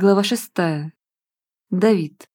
Глава шестая. Давид.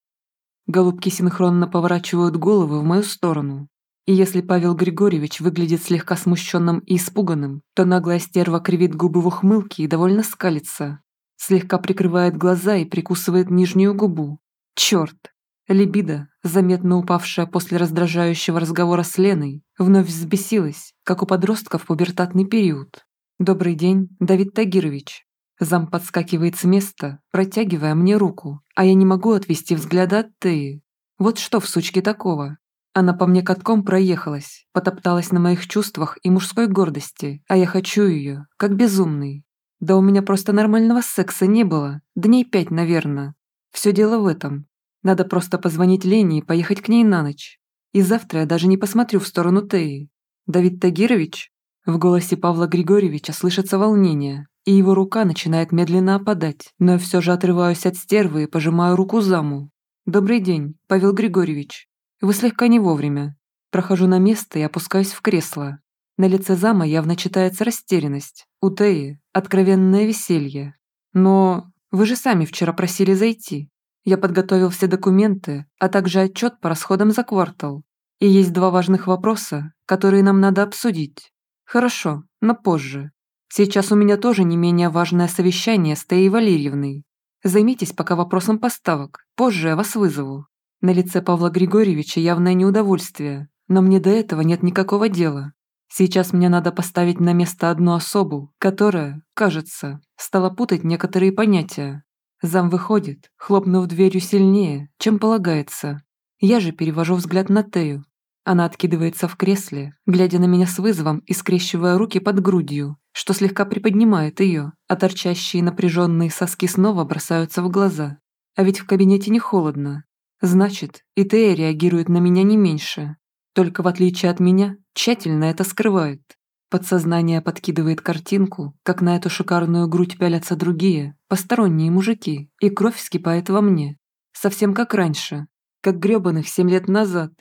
Голубки синхронно поворачивают головы в мою сторону. И если Павел Григорьевич выглядит слегка смущенным и испуганным, то наглая стерва кривит губы в ухмылке и довольно скалится. Слегка прикрывает глаза и прикусывает нижнюю губу. Черт! Либидо, заметно упавшая после раздражающего разговора с Леной, вновь взбесилась, как у подростков пубертатный период. «Добрый день, Давид Тагирович», Зам подскакивает с места, протягивая мне руку, а я не могу отвести взгляда от Теи. Вот что в сучке такого? Она по мне катком проехалась, потопталась на моих чувствах и мужской гордости, а я хочу ее, как безумный. Да у меня просто нормального секса не было, дней пять, наверное. Все дело в этом. Надо просто позвонить Лене и поехать к ней на ночь. И завтра я даже не посмотрю в сторону Теи. Давид Тагирович? В голосе Павла Григорьевича слышится волнение, и его рука начинает медленно опадать, но я все же отрываюсь от стервы и пожимаю руку заму. «Добрый день, Павел Григорьевич. Вы слегка не вовремя». Прохожу на место и опускаюсь в кресло. На лице зама явно читается растерянность. У Теи – откровенное веселье. «Но вы же сами вчера просили зайти. Я подготовил все документы, а также отчет по расходам за квартал. И есть два важных вопроса, которые нам надо обсудить. Хорошо, но позже. Сейчас у меня тоже не менее важное совещание с Теей Валерьевной. Займитесь пока вопросом поставок, позже я вас вызову». На лице Павла Григорьевича явное неудовольствие, но мне до этого нет никакого дела. Сейчас мне надо поставить на место одну особу, которая, кажется, стала путать некоторые понятия. Зам выходит, хлопнув дверью сильнее, чем полагается. Я же перевожу взгляд на Тею. Она откидывается в кресле, глядя на меня с вызовом и скрещивая руки под грудью, что слегка приподнимает ее, а торчащие напряженные соски снова бросаются в глаза. А ведь в кабинете не холодно. Значит, и Тея реагирует на меня не меньше. Только в отличие от меня, тщательно это скрывает. Подсознание подкидывает картинку, как на эту шикарную грудь пялятся другие, посторонние мужики, и кровь вскипает во мне. Совсем как раньше, как грёбаных семь лет назад.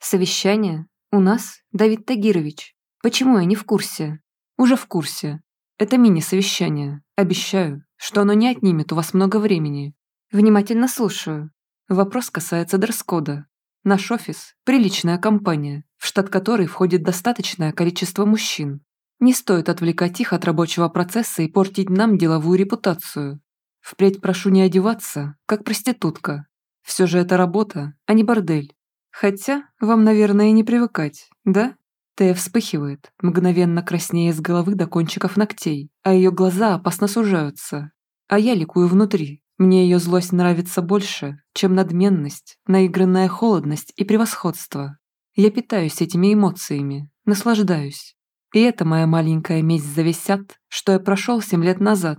Совещание? У нас? Давид Тагирович. Почему я не в курсе? Уже в курсе. Это мини-совещание. Обещаю, что оно не отнимет у вас много времени. Внимательно слушаю. Вопрос касается дресс-кода. Наш офис – приличная компания, в штат которой входит достаточное количество мужчин. Не стоит отвлекать их от рабочего процесса и портить нам деловую репутацию. Впредь прошу не одеваться, как проститутка. Все же это работа, а не бордель. Хотя вам, наверное, и не привыкать, да? Тея вспыхивает, мгновенно краснея с головы до кончиков ногтей, а ее глаза опасно сужаются. А я ликую внутри. Мне ее злость нравится больше, чем надменность, наигранная холодность и превосходство. Я питаюсь этими эмоциями, наслаждаюсь. И это моя маленькая месть за весь ад, что я прошел семь лет назад.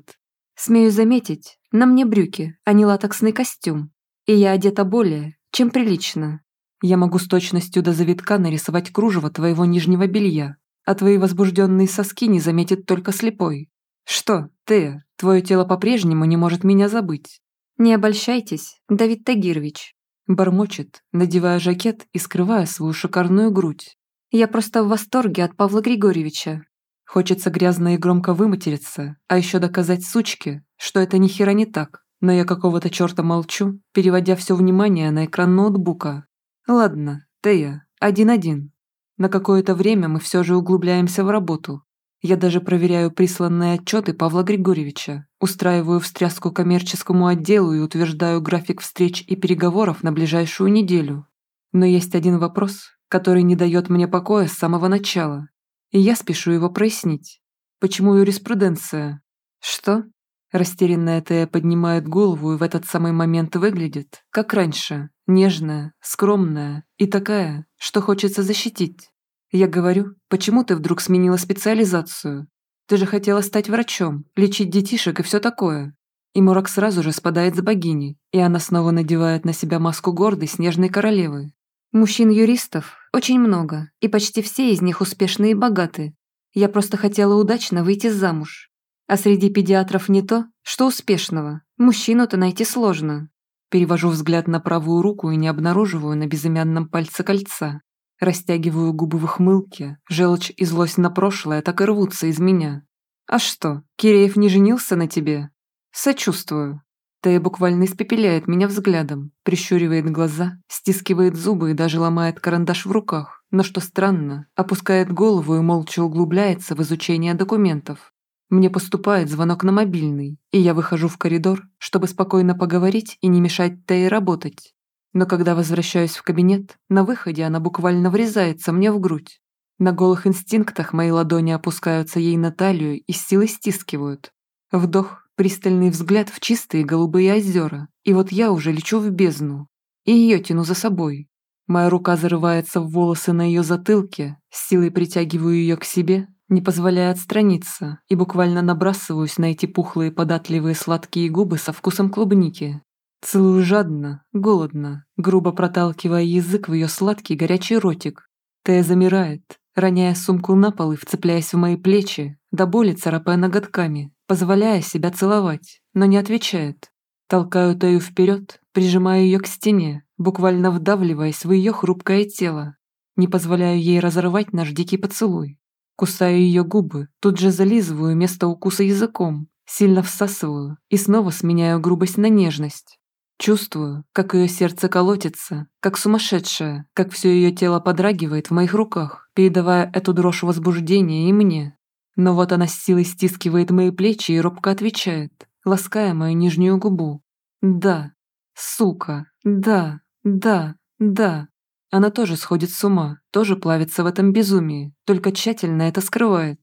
Смею заметить, на мне брюки, а не латексный костюм. И я одета более, чем прилично. Я могу с точностью до завитка нарисовать кружево твоего нижнего белья, а твои возбужденные соски не заметит только слепой. Что, ты, твое тело по-прежнему не может меня забыть. Не обольщайтесь, Давид Тагирович. Бормочет, надевая жакет и скрывая свою шикарную грудь. Я просто в восторге от Павла Григорьевича. Хочется грязно и громко выматериться, а еще доказать сучке, что это ни хера не так. Но я какого-то черта молчу, переводя все внимание на экран ноутбука, Ладно, Тея, один-один. На какое-то время мы все же углубляемся в работу. Я даже проверяю присланные отчеты Павла Григорьевича, устраиваю встряску коммерческому отделу и утверждаю график встреч и переговоров на ближайшую неделю. Но есть один вопрос, который не дает мне покоя с самого начала, и я спешу его прояснить. Почему юриспруденция? Что? Растерянная Тея поднимает голову и в этот самый момент выглядит, как раньше, нежная, скромная и такая, что хочется защитить. Я говорю, почему ты вдруг сменила специализацию? Ты же хотела стать врачом, лечить детишек и все такое. И Мурак сразу же спадает с богини, и она снова надевает на себя маску гордой снежной королевы. Мужчин-юристов очень много, и почти все из них успешные и богаты. Я просто хотела удачно выйти замуж, а среди педиатров не то, что успешного. Мужчину-то найти сложно. Перевожу взгляд на правую руку и не обнаруживаю на безымянном пальце кольца. Растягиваю губы в ухмылке, желчь и злость на прошлое так и рвутся из меня. А что, Киреев не женился на тебе? Сочувствую. Тея буквально испепеляет меня взглядом, прищуривает глаза, стискивает зубы и даже ломает карандаш в руках, но что странно, опускает голову и молча углубляется в изучение документов. Мне поступает звонок на мобильный, и я выхожу в коридор, чтобы спокойно поговорить и не мешать Тее работать. Но когда возвращаюсь в кабинет, на выходе она буквально врезается мне в грудь. На голых инстинктах мои ладони опускаются ей на талию и с силой стискивают. Вдох, пристальный взгляд в чистые голубые озера, и вот я уже лечу в бездну. И ее тяну за собой. Моя рука зарывается в волосы на ее затылке, с силой притягиваю ее к себе, не позволяя отстраниться, и буквально набрасываюсь на эти пухлые податливые сладкие губы со вкусом клубники. Целую жадно, голодно, грубо проталкивая язык в ее сладкий горячий ротик. Тея замирает, роняя сумку на пол и вцепляясь в мои плечи, до боли царапая ноготками, позволяя себя целовать, но не отвечает. Толкаю Тею вперед, прижимаю ее к стене, буквально вдавливаясь в ее хрупкое тело. Не позволяю ей разорвать наш дикий поцелуй. Кусаю ее губы, тут же зализываю место укуса языком, сильно всасываю и снова сменяю грубость на нежность. Чувствую, как ее сердце колотится, как сумасшедшее, как все ее тело подрагивает в моих руках, передавая эту дрожь возбуждения и мне. Но вот она с силой стискивает мои плечи и робко отвечает, лаская мою нижнюю губу. «Да, сука, да, да, да». Она тоже сходит с ума, тоже плавится в этом безумии, только тщательно это скрывает.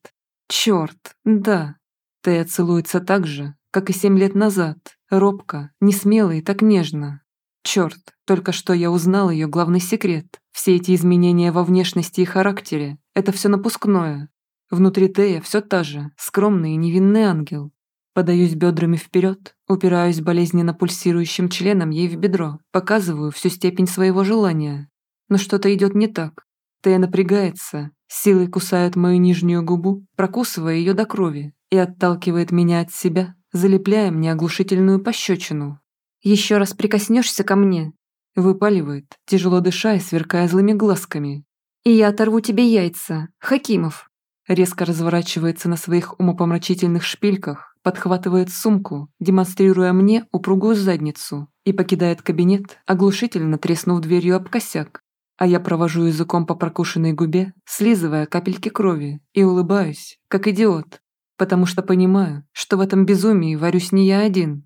Черт, да. Тея целуется так же, как и семь лет назад, робко, несмело и так нежно. Черт, только что я узнал ее главный секрет. Все эти изменения во внешности и характере – это все напускное. Внутри Тея все та же, скромный и невинный ангел. Подаюсь бедрами вперед, упираюсь болезненно пульсирующим членом ей в бедро, показываю всю степень своего желания. Но что-то идет не так. Тея напрягается, силой кусает мою нижнюю губу, прокусывая ее до крови, и отталкивает меня от себя, залепляя мне оглушительную пощечину. «Еще раз прикоснешься ко мне», выпаливает, тяжело дыша и сверкая злыми глазками. «И я оторву тебе яйца, Хакимов!» Резко разворачивается на своих умопомрачительных шпильках, подхватывает сумку, демонстрируя мне упругую задницу, и покидает кабинет, оглушительно треснув дверью об косяк. А я провожу языком по прокушенной губе, слизывая капельки крови, и улыбаюсь, как идиот, потому что понимаю, что в этом безумии варюсь не я один.